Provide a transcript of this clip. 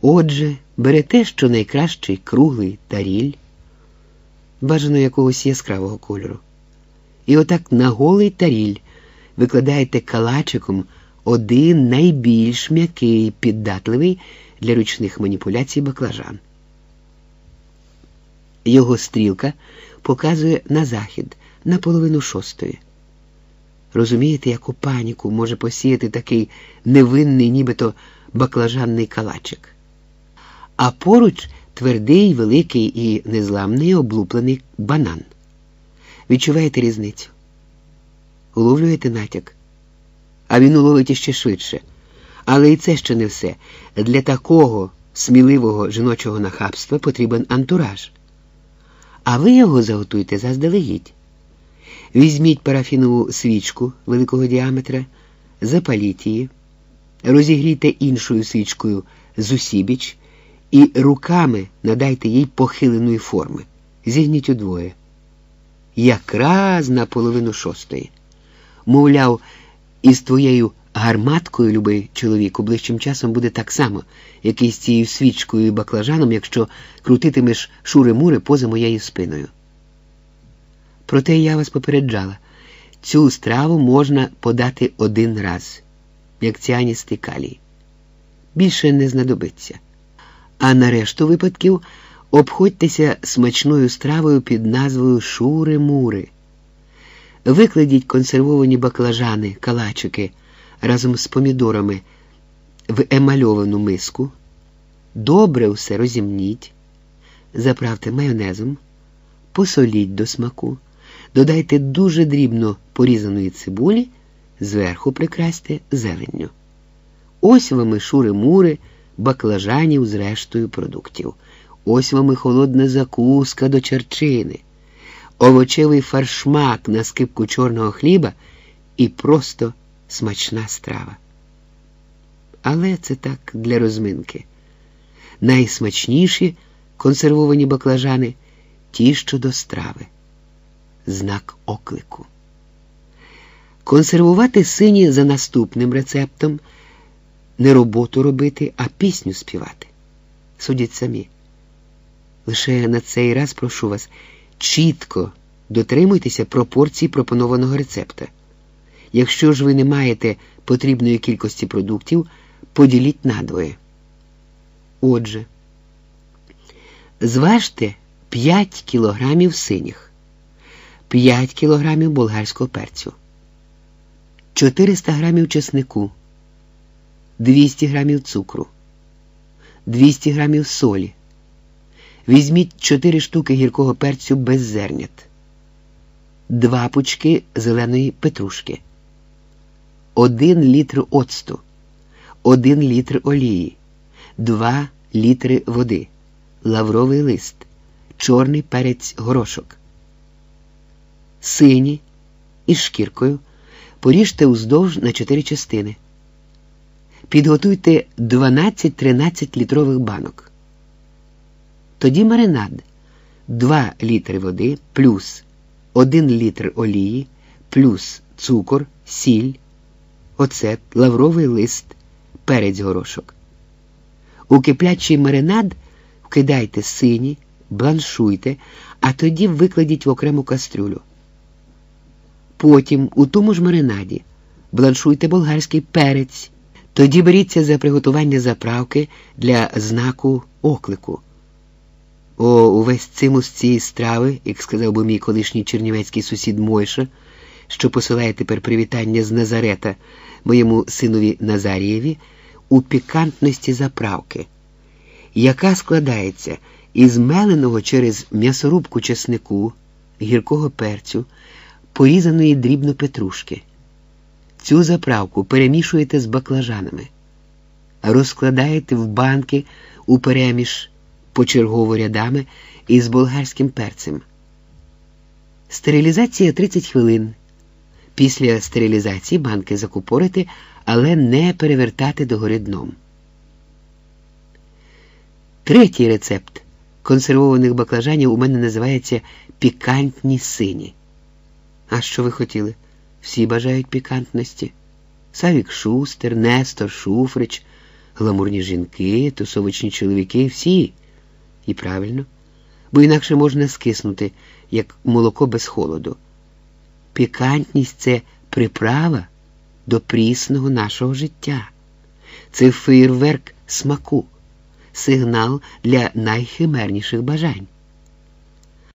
Отже, берете що найкращий круглий таріль, бажано якогось яскравого кольору. І отак на голий таріль викладаєте калачиком один найбільш м'який, піддатливий для ручних маніпуляцій баклажан. Його стрілка показує на захід на половину шостої. Розумієте, яку паніку може посіяти такий невинний, нібито баклажанний калачик. А поруч твердий, великий і незламний облуплений банан. Відчуваєте різницю? Уловлюєте натяк? А він уловить іще швидше. Але і це ще не все. Для такого сміливого жіночого нахабства потрібен антураж. А ви його заготуйте заздалегідь. Візьміть парафінову свічку великого діаметра, запаліть її, розігрійте іншою свічкою зусібіч і руками надайте їй похиленої форми. Зігніть удвоє. Якраз на половину шостої. Мовляв, із твоєю гарматкою, любий чоловіку, ближчим часом буде так само, як і з цією свічкою і баклажаном, якщо крутитимеш шури-мури поза моєю спиною. Проте я вас попереджала, цю страву можна подати один раз, як ціаністий калій. Більше не знадобиться. А на решту випадків обходьтеся смачною стравою під назвою Шури-мури. Викладіть консервовані баклажани, калачики разом з помідорами в емальовану миску, добре все розімніть, заправте майонезом, посоліть до смаку, додайте дуже дрібно порізаної цибулі, зверху прикрасьте зеленню. Ось вам і шури-мури, баклажанів з рештою продуктів. Ось вам і холодна закуска до черчини, овочевий фаршмак на скипку чорного хліба і просто смачна страва. Але це так для розминки. Найсмачніші консервовані баклажани ті, що до страви. Знак оклику. Консервувати сині за наступним рецептом не роботу робити, а пісню співати. Судіть самі. Лише на цей раз прошу вас чітко дотримуйтеся пропорцій пропонованого рецепта. Якщо ж ви не маєте потрібної кількості продуктів, поділіть надвоє. Отже, зважте 5 кілограмів синіх, 5 кілограмів болгарського перцю, 400 грамів чеснику, 200 грамів цукру, 200 грамів солі. Візьміть 4 штуки гіркого перцю без зернят, 2 пучки зеленої петрушки, 1 літр оцту, 1 літр олії, 2 літри води, лавровий лист, чорний перець горошок. Сині. Із шкіркою. Поріжте уздовж на 4 частини. Підготуйте 12-13 літрових банок. Тоді маринад 2 літри води плюс 1 літр олії, плюс цукор, сіль, оцет, лавровий лист, перець горошок. У киплячий маринад вкидайте сині, бланшуйте, а тоді викладіть в окрему кастрюлю. Потім у тому ж маринаді бланшуйте болгарський перець. Тоді беріться за приготування заправки для знаку оклику. О, увесь цимус цієї страви, як сказав би мій колишній чернівецький сусід Мойша, що посилає тепер привітання з Назарета моєму синові Назарієві, у пікантності заправки, яка складається із меленого через м'ясорубку чеснику, гіркого перцю, порізаної дрібно петрушки. Цю заправку перемішуєте з баклажанами, розкладаєте в банки у переміж почергово рядами із болгарським перцем. Стерилізація 30 хвилин. Після стерилізації банки закупорити, але не перевертати догори дном. Третій рецепт консервованих баклажанів у мене називається пікантні сині. А що ви хотіли? Всі бажають пікантності. Савік Шустер, Нестор Шуфрич, гламурні жінки, тусовичні чоловіки, всі. І правильно, бо інакше можна скиснути, як молоко без холоду. Пікантність це приправа до прісного нашого життя. Це фейерверк смаку, сигнал для найхимерніших бажань.